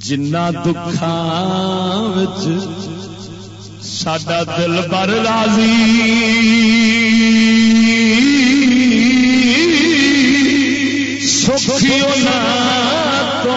جنا دکھان سڈا دل بر راضی سکھی تو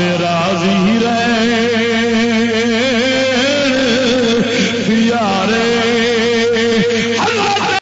راضی رہے۔ یارے